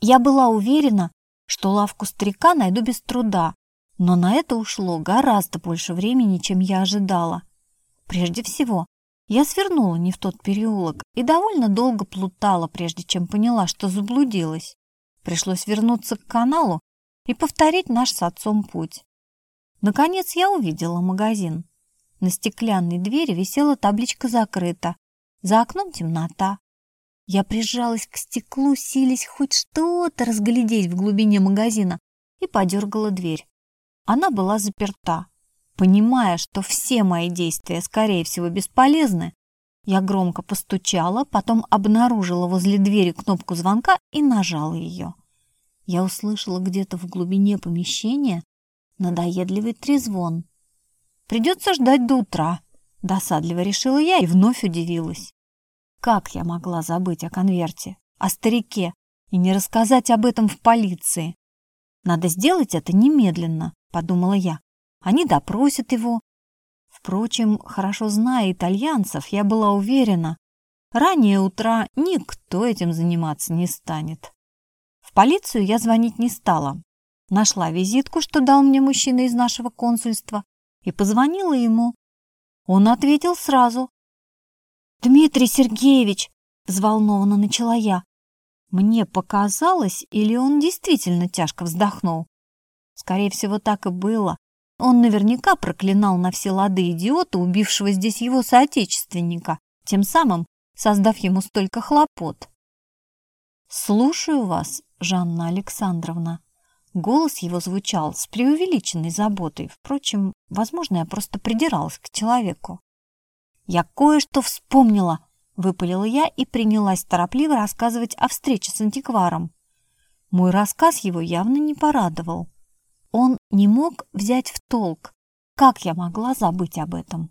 Я была уверена, что лавку старика найду без труда, но на это ушло гораздо больше времени, чем я ожидала. Прежде всего, я свернула не в тот переулок и довольно долго плутала, прежде чем поняла, что заблудилась. Пришлось вернуться к каналу и повторить наш с отцом путь. Наконец я увидела магазин. На стеклянной двери висела табличка «Закрыто». За окном темнота. Я прижалась к стеклу, силясь хоть что-то разглядеть в глубине магазина, и подергала дверь. Она была заперта. Понимая, что все мои действия, скорее всего, бесполезны, я громко постучала, потом обнаружила возле двери кнопку звонка и нажала ее. Я услышала где-то в глубине помещения надоедливый трезвон. «Придется ждать до утра», — досадливо решила я и вновь удивилась. Как я могла забыть о конверте, о старике и не рассказать об этом в полиции? Надо сделать это немедленно, подумала я. Они допросят его. Впрочем, хорошо зная итальянцев, я была уверена, ранее утра никто этим заниматься не станет. В полицию я звонить не стала. Нашла визитку, что дал мне мужчина из нашего консульства, и позвонила ему. Он ответил сразу, «Дмитрий Сергеевич!» — взволнованно начала я. Мне показалось, или он действительно тяжко вздохнул? Скорее всего, так и было. Он наверняка проклинал на все лады идиота, убившего здесь его соотечественника, тем самым создав ему столько хлопот. «Слушаю вас, Жанна Александровна». Голос его звучал с преувеличенной заботой. Впрочем, возможно, я просто придиралась к человеку. «Я кое-что вспомнила», — выпалила я и принялась торопливо рассказывать о встрече с антикваром. Мой рассказ его явно не порадовал. Он не мог взять в толк, как я могла забыть об этом.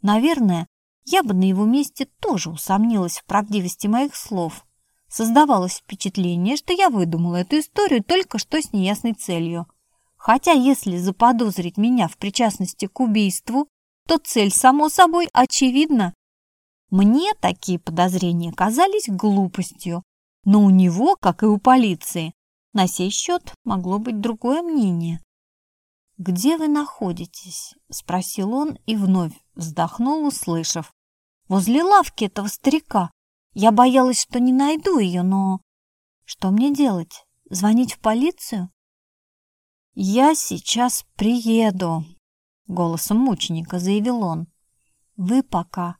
Наверное, я бы на его месте тоже усомнилась в правдивости моих слов. Создавалось впечатление, что я выдумала эту историю только что с неясной целью. Хотя если заподозрить меня в причастности к убийству, то цель, само собой, очевидна. Мне такие подозрения казались глупостью, но у него, как и у полиции, на сей счет могло быть другое мнение. «Где вы находитесь?» – спросил он и вновь вздохнул, услышав. «Возле лавки этого старика. Я боялась, что не найду ее, но... Что мне делать? Звонить в полицию?» «Я сейчас приеду», Голосом мученика заявил он. Вы пока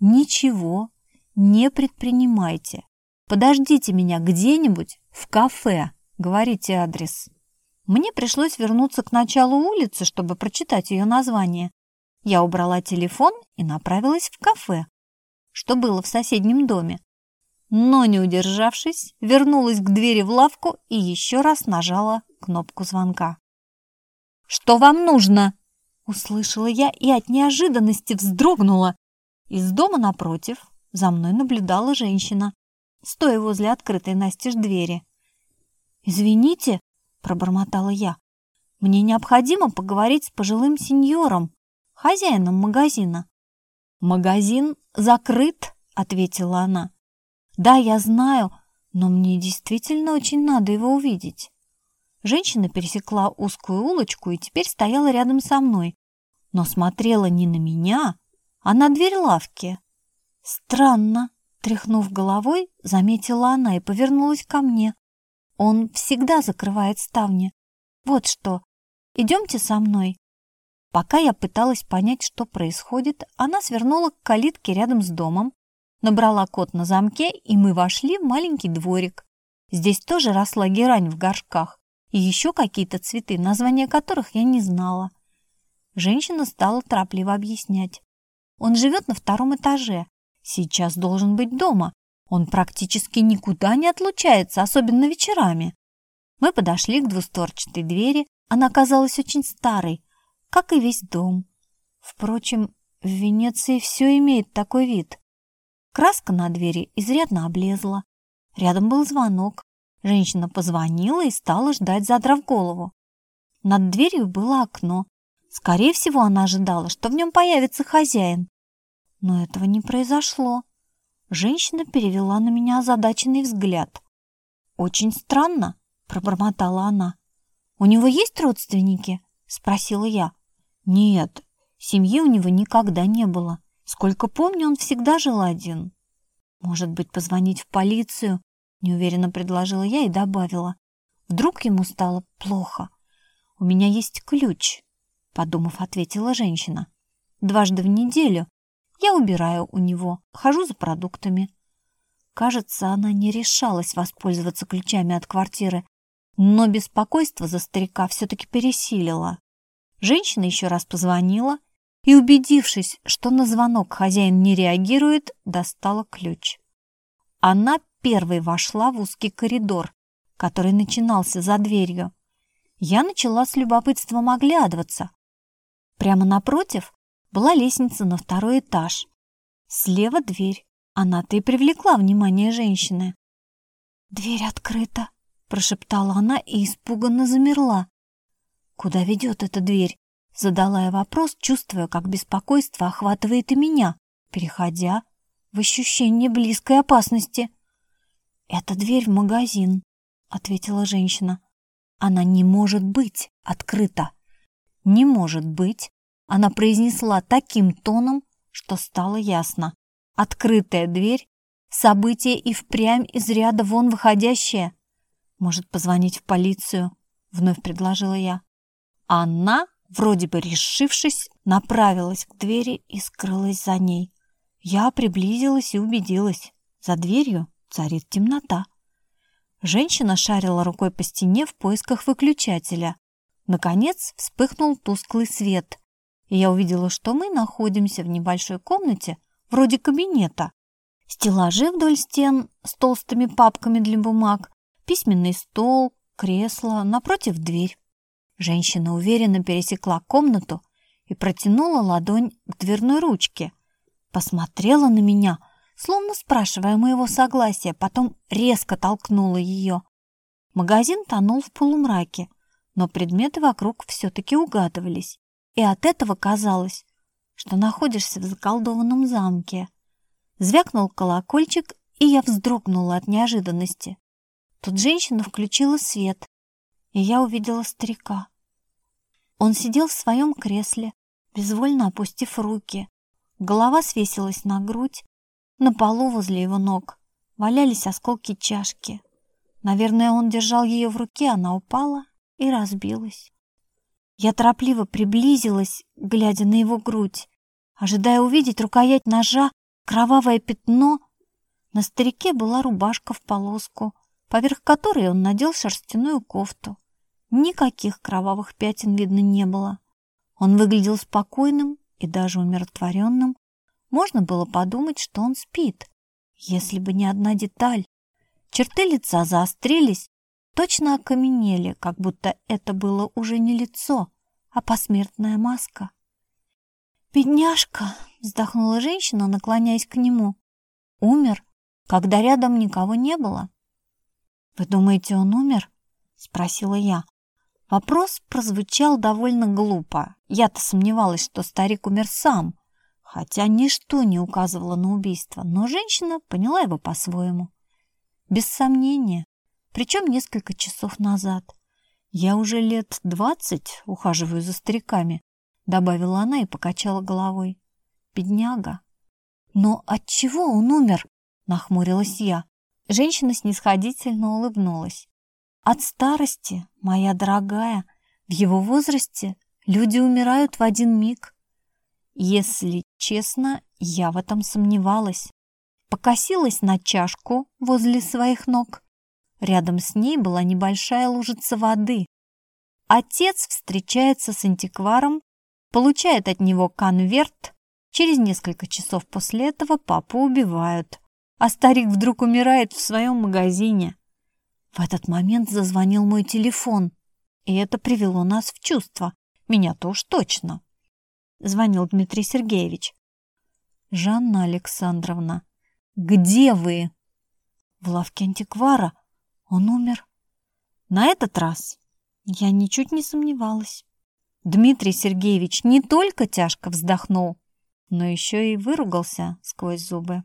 ничего не предпринимайте. Подождите меня где-нибудь в кафе. Говорите адрес. Мне пришлось вернуться к началу улицы, чтобы прочитать ее название. Я убрала телефон и направилась в кафе, что было в соседнем доме. Но, не удержавшись, вернулась к двери в лавку и еще раз нажала кнопку звонка. «Что вам нужно?» Услышала я и от неожиданности вздрогнула. Из дома напротив за мной наблюдала женщина, стоя возле открытой настежь двери. «Извините», — пробормотала я, — «мне необходимо поговорить с пожилым сеньором, хозяином магазина». «Магазин закрыт», — ответила она. «Да, я знаю, но мне действительно очень надо его увидеть». Женщина пересекла узкую улочку и теперь стояла рядом со мной, но смотрела не на меня, а на дверь лавки. Странно, тряхнув головой, заметила она и повернулась ко мне. Он всегда закрывает ставни. Вот что, идемте со мной. Пока я пыталась понять, что происходит, она свернула к калитке рядом с домом, набрала код на замке, и мы вошли в маленький дворик. Здесь тоже росла герань в горшках и еще какие-то цветы, названия которых я не знала. Женщина стала торопливо объяснять. Он живет на втором этаже. Сейчас должен быть дома. Он практически никуда не отлучается, особенно вечерами. Мы подошли к двустворчатой двери. Она оказалась очень старой, как и весь дом. Впрочем, в Венеции все имеет такой вид. Краска на двери изрядно облезла. Рядом был звонок. Женщина позвонила и стала ждать, задрав голову. Над дверью было окно. Скорее всего, она ожидала, что в нем появится хозяин. Но этого не произошло. Женщина перевела на меня озадаченный взгляд. очень странно», — пробормотала она. «У него есть родственники?» — спросила я. «Нет, семьи у него никогда не было. Сколько помню, он всегда жил один». «Может быть, позвонить в полицию?» — неуверенно предложила я и добавила. «Вдруг ему стало плохо?» «У меня есть ключ», — подумав, ответила женщина. «Дважды в неделю я убираю у него, хожу за продуктами». Кажется, она не решалась воспользоваться ключами от квартиры, но беспокойство за старика все-таки пересилило. Женщина еще раз позвонила и, убедившись, что на звонок хозяин не реагирует, достала ключ. Она первой вошла в узкий коридор, который начинался за дверью. Я начала с любопытством оглядываться. Прямо напротив была лестница на второй этаж. Слева дверь. Она-то и привлекла внимание женщины. «Дверь открыта», — прошептала она и испуганно замерла. «Куда ведет эта дверь?» — задала я вопрос, чувствуя, как беспокойство охватывает и меня, переходя в ощущение близкой опасности. «Это дверь в магазин», — ответила женщина. «Она не может быть открыта». «Не может быть», — она произнесла таким тоном, что стало ясно. Открытая дверь, событие и впрямь из ряда вон выходящее. Может, позвонить в полицию? Вновь предложила я. Она, вроде бы решившись, направилась к двери и скрылась за ней. Я приблизилась и убедилась. За дверью царит темнота. Женщина шарила рукой по стене в поисках выключателя. Наконец вспыхнул тусклый свет, и я увидела, что мы находимся в небольшой комнате, вроде кабинета. Стеллажи вдоль стен с толстыми папками для бумаг, письменный стол, кресло, напротив дверь. Женщина уверенно пересекла комнату и протянула ладонь к дверной ручке. Посмотрела на меня, словно спрашивая моего согласия, потом резко толкнула ее. Магазин тонул в полумраке, но предметы вокруг все-таки угадывались, и от этого казалось, что находишься в заколдованном замке. Звякнул колокольчик, и я вздрогнула от неожиданности. Тут женщина включила свет, и я увидела старика. Он сидел в своем кресле, безвольно опустив руки. Голова свесилась на грудь, на полу возле его ног валялись осколки чашки. Наверное, он держал ее в руке, она упала и разбилась. Я торопливо приблизилась, глядя на его грудь, ожидая увидеть рукоять ножа, кровавое пятно. На старике была рубашка в полоску, поверх которой он надел шерстяную кофту. Никаких кровавых пятен видно не было. Он выглядел спокойным и даже умиротворенным. Можно было подумать, что он спит, если бы не одна деталь. Черты лица заострились, точно окаменели, как будто это было уже не лицо, а посмертная маска. «Бедняжка!» — вздохнула женщина, наклоняясь к нему. «Умер, когда рядом никого не было». «Вы думаете, он умер?» — спросила я. Вопрос прозвучал довольно глупо. Я-то сомневалась, что старик умер сам, хотя ничто не указывало на убийство, но женщина поняла его по-своему. Без сомнения, причем несколько часов назад. Я уже лет двадцать ухаживаю за стариками, добавила она и покачала головой. Бедняга. Но от чего он умер? нахмурилась я. Женщина снисходительно улыбнулась. От старости, моя дорогая, в его возрасте люди умирают в один миг. Если честно, я в этом сомневалась. Покосилась на чашку возле своих ног Рядом с ней была небольшая лужица воды. Отец встречается с антикваром, получает от него конверт. Через несколько часов после этого папу убивают, а старик вдруг умирает в своем магазине. В этот момент зазвонил мой телефон, и это привело нас в чувство. Меня-то уж точно. Звонил Дмитрий Сергеевич. «Жанна Александровна, где вы?» «В лавке антиквара», он умер. На этот раз я ничуть не сомневалась. Дмитрий Сергеевич не только тяжко вздохнул, но еще и выругался сквозь зубы.